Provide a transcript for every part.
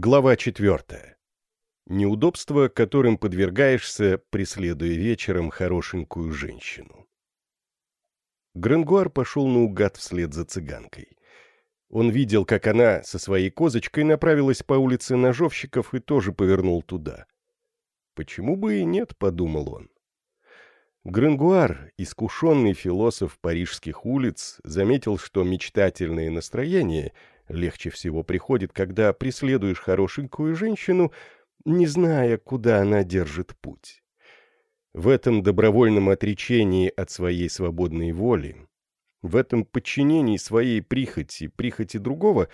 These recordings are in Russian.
Глава четвертая. Неудобства, которым подвергаешься, преследуя вечером хорошенькую женщину. Гренгуар пошел наугад вслед за цыганкой. Он видел, как она со своей козочкой направилась по улице Ножовщиков и тоже повернул туда. «Почему бы и нет?» — подумал он. Гренгуар, искушенный философ парижских улиц, заметил, что мечтательное настроение легче всего приходит, когда преследуешь хорошенькую женщину, не зная, куда она держит путь. В этом добровольном отречении от своей свободной воли, в этом подчинении своей прихоти, прихоти другого,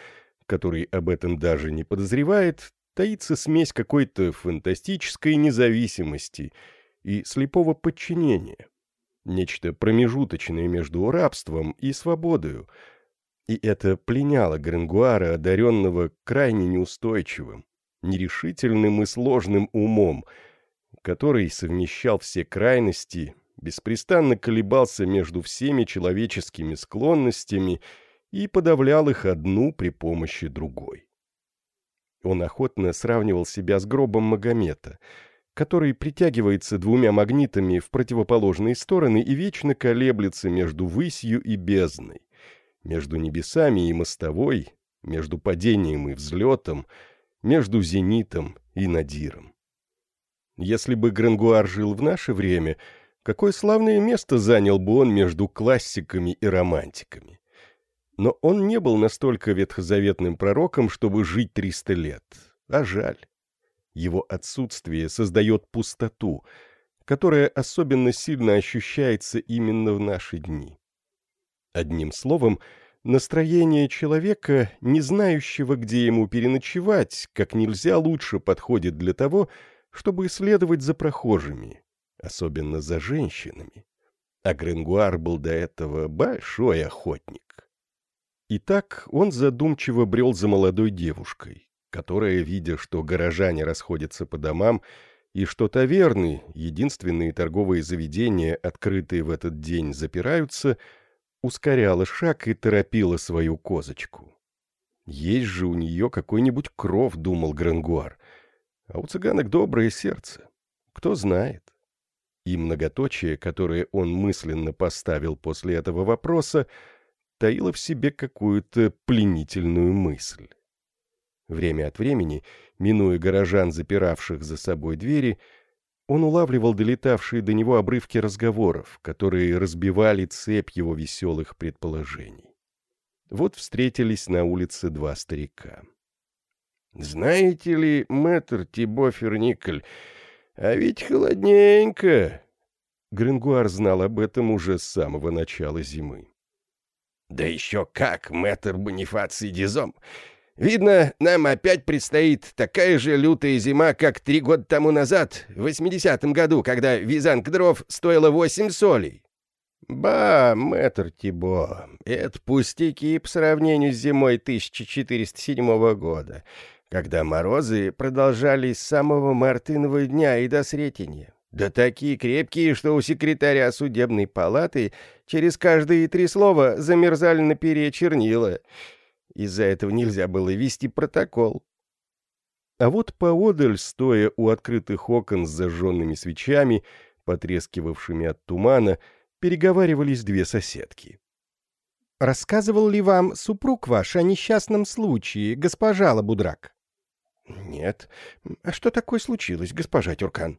который об этом даже не подозревает, таится смесь какой-то фантастической независимости — и слепого подчинения. Нечто промежуточное между рабством и свободою. И это пленяло Гренгуара, одаренного крайне неустойчивым, нерешительным и сложным умом, который совмещал все крайности, беспрестанно колебался между всеми человеческими склонностями и подавлял их одну при помощи другой. Он охотно сравнивал себя с гробом Магомета — который притягивается двумя магнитами в противоположные стороны и вечно колеблется между высью и бездной, между небесами и мостовой, между падением и взлетом, между зенитом и надиром. Если бы Грангуар жил в наше время, какое славное место занял бы он между классиками и романтиками. Но он не был настолько ветхозаветным пророком, чтобы жить 300 лет, а жаль. Его отсутствие создает пустоту, которая особенно сильно ощущается именно в наши дни. Одним словом, настроение человека, не знающего, где ему переночевать, как нельзя лучше подходит для того, чтобы исследовать за прохожими, особенно за женщинами. А Гренгуар был до этого большой охотник. Итак, он задумчиво брел за молодой девушкой, которая, видя, что горожане расходятся по домам, и что таверны, единственные торговые заведения, открытые в этот день, запираются, ускоряла шаг и торопила свою козочку. Есть же у нее какой-нибудь кров, думал Грангуар, а у цыганок доброе сердце. Кто знает. И многоточие, которое он мысленно поставил после этого вопроса, таило в себе какую-то пленительную мысль. Время от времени, минуя горожан, запиравших за собой двери, он улавливал долетавшие до него обрывки разговоров, которые разбивали цепь его веселых предположений. Вот встретились на улице два старика. «Знаете ли, мэтр Тибо Ферникль, а ведь холодненько!» Грингуар знал об этом уже с самого начала зимы. «Да еще как, мэтр Бонифаций Дизом! Видно, нам опять предстоит такая же лютая зима, как три года тому назад, в 80-м году, когда вязанка дров стоила восемь солей. Ба, мэтр Тибо, это пустяки по сравнению с зимой 1407 года, когда морозы продолжались с самого мартынового дня и до Сретения. Да такие крепкие, что у секретаря судебной палаты через каждые три слова замерзали на перья чернила — из-за этого нельзя было вести протокол. А вот поодаль, стоя у открытых окон с зажженными свечами, потрескивавшими от тумана, переговаривались две соседки. «Рассказывал ли вам супруг ваш о несчастном случае, госпожа Лабудрак?» «Нет. А что такое случилось, госпожа Тюркан?»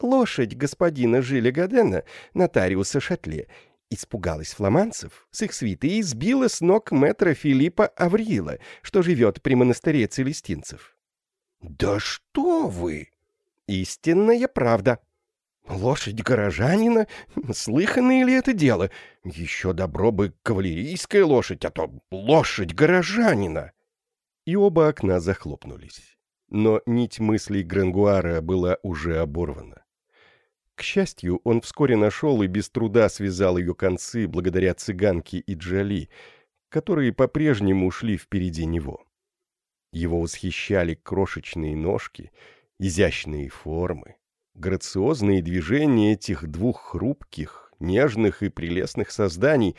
«Лошадь господина Жиля Гадена, нотариуса Шатле, Испугалась фламанцев с их свиты и сбила с ног мэтра Филиппа Аврила, что живет при монастыре целестинцев. «Да что вы!» «Истинная правда!» «Лошадь горожанина? Слыханное ли это дело? Еще добро бы кавалерийская лошадь, а то лошадь горожанина!» И оба окна захлопнулись. Но нить мыслей Грангуара была уже оборвана. Счастью, он вскоре нашел и без труда связал ее концы благодаря цыганке и Джоли, которые по-прежнему ушли впереди него. Его восхищали крошечные ножки, изящные формы, грациозные движения этих двух хрупких, нежных и прелестных созданий,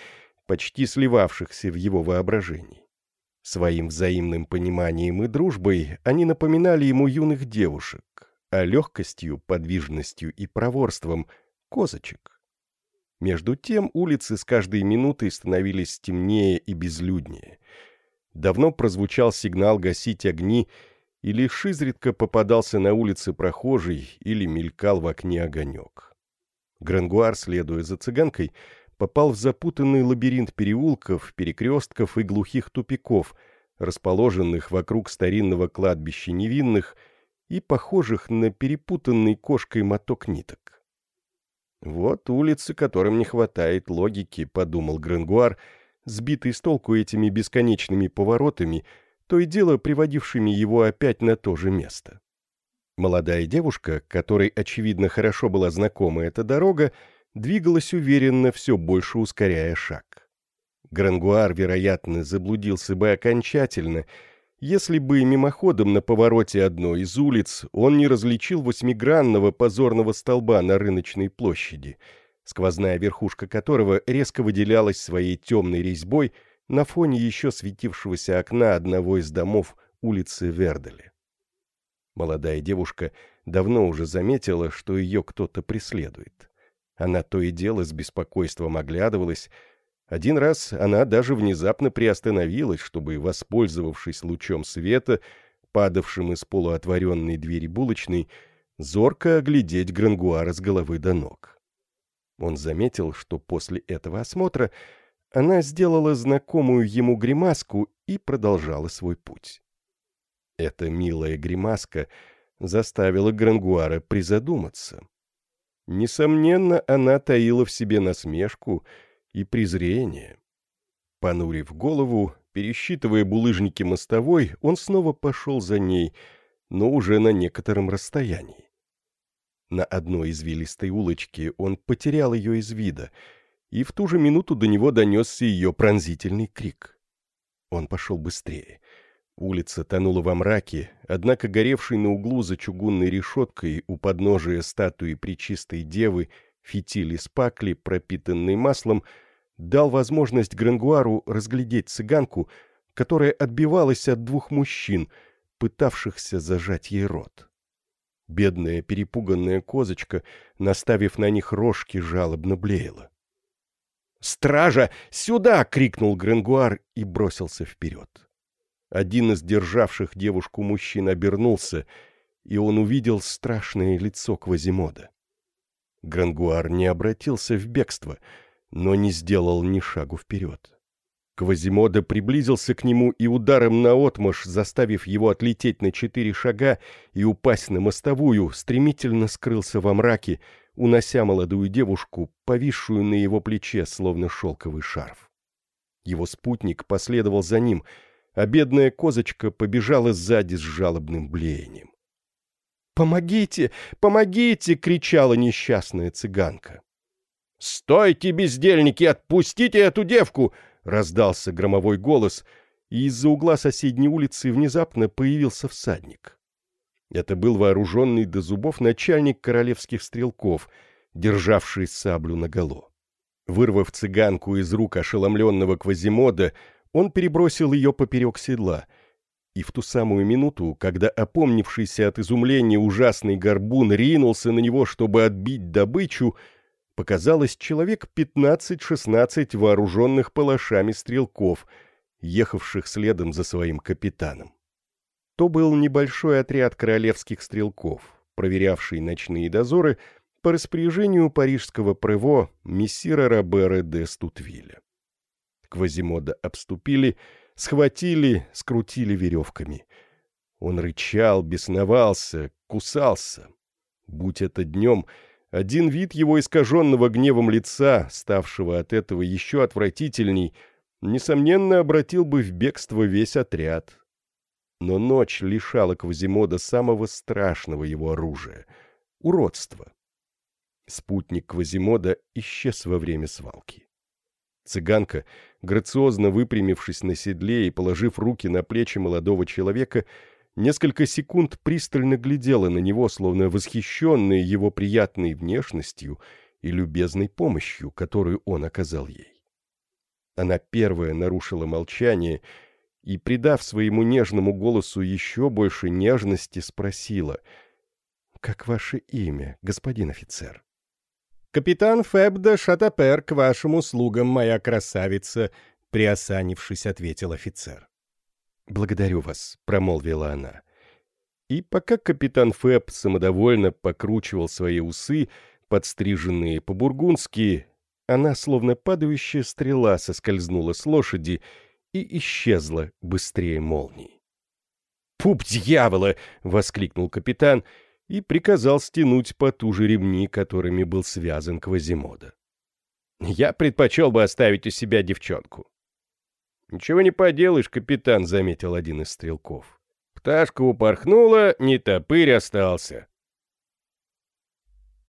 почти сливавшихся в его воображении. Своим взаимным пониманием и дружбой они напоминали ему юных девушек, а легкостью, подвижностью и проворством — козочек. Между тем улицы с каждой минутой становились темнее и безлюднее. Давно прозвучал сигнал гасить огни, и лишь изредка попадался на улице прохожий или мелькал в окне огонек. Грангуар, следуя за цыганкой, попал в запутанный лабиринт переулков, перекрестков и глухих тупиков, расположенных вокруг старинного кладбища невинных и похожих на перепутанный кошкой моток ниток. «Вот улицы, которым не хватает логики», — подумал Грангуар, сбитый с толку этими бесконечными поворотами, то и дело приводившими его опять на то же место. Молодая девушка, которой, очевидно, хорошо была знакома эта дорога, двигалась уверенно, все больше ускоряя шаг. Грангуар, вероятно, заблудился бы окончательно — если бы мимоходом на повороте одной из улиц он не различил восьмигранного позорного столба на рыночной площади, сквозная верхушка которого резко выделялась своей темной резьбой на фоне еще светившегося окна одного из домов улицы Вердели. Молодая девушка давно уже заметила, что ее кто-то преследует. Она то и дело с беспокойством оглядывалась, один раз она даже внезапно приостановилась, чтобы, воспользовавшись лучом света, падавшим из полуотворенной двери булочной, зорко оглядеть Грангуара с головы до ног. Он заметил, что после этого осмотра она сделала знакомую ему гримаску и продолжала свой путь. Эта милая гримаска заставила Грангуара призадуматься. Несомненно, она таила в себе насмешку — и презрение. Понурив голову, пересчитывая булыжники мостовой, он снова пошел за ней, но уже на некотором расстоянии. На одной извилистой улочке он потерял ее из вида, и в ту же минуту до него донесся ее пронзительный крик. Он пошел быстрее. Улица тонула во мраке, однако горевший на углу за чугунной решеткой у подножия статуи Пречистой Девы фитиль из пакли, пропитанный маслом, дал возможность Грангуару разглядеть цыганку, которая отбивалась от двух мужчин, пытавшихся зажать ей рот. Бедная перепуганная козочка, наставив на них рожки, жалобно блеяла. «Стража! Сюда!» — крикнул Гренгуар и бросился вперед. Один из державших девушку мужчин обернулся, и он увидел страшное лицо Квазимода. Грангуар не обратился в бегство — но не сделал ни шагу вперед. Квазимода приблизился к нему и ударом наотмашь, заставив его отлететь на четыре шага и упасть на мостовую, стремительно скрылся во мраке, унося молодую девушку, повисшую на его плече, словно шелковый шарф. Его спутник последовал за ним, а бедная козочка побежала сзади с жалобным блеянием. «Помогите! Помогите!» — кричала несчастная цыганка. «Стойте, бездельники, отпустите эту девку!» — раздался громовой голос, и из-за угла соседней улицы внезапно появился всадник. Это был вооруженный до зубов начальник королевских стрелков, державший саблю наголо. Вырвав цыганку из рук ошеломленного Квазимода, он перебросил ее поперек седла, и в ту самую минуту, когда опомнившийся от изумления ужасный горбун ринулся на него, чтобы отбить добычу, показалось человек 15-16 вооруженных палашами стрелков, ехавших следом за своим капитаном. То был небольшой отряд королевских стрелков, проверявший ночные дозоры по распоряжению парижского прево мессира Робера де Стутвиля. Квазимода обступили, схватили, скрутили веревками. Он рычал, бесновался, кусался. Будь это днем, один вид его искаженного гневом лица, ставшего от этого еще отвратительней, несомненно, обратил бы в бегство весь отряд. Но ночь лишала Квазимода самого страшного его оружия — уродства. Спутник Квазимода исчез во время свалки. Цыганка, грациозно выпрямившись на седле и положив руки на плечи молодого человека, — несколько секунд пристально глядела на него, словно восхищенная его приятной внешностью и любезной помощью, которую он оказал ей. Она первая нарушила молчание и, придав своему нежному голосу еще больше нежности, спросила «Как ваше имя, господин офицер?» «Капитан Фебда Шатапер к вашим услугам, моя красавица», — приосанившись, ответил офицер. «Благодарю вас», — промолвила она. И пока капитан Феб самодовольно покручивал свои усы, подстриженные по-бургундски, она, словно падающая стрела, соскользнула с лошади и исчезла быстрее молнии. «Пуп дьявола!» — воскликнул капитан и приказал стянуть потуже ремни, которыми был связан Квазимода. «Я предпочел бы оставить у себя девчонку». «Ничего не поделаешь, капитан», — заметил один из стрелков. «Пташка упорхнула, не топырь остался».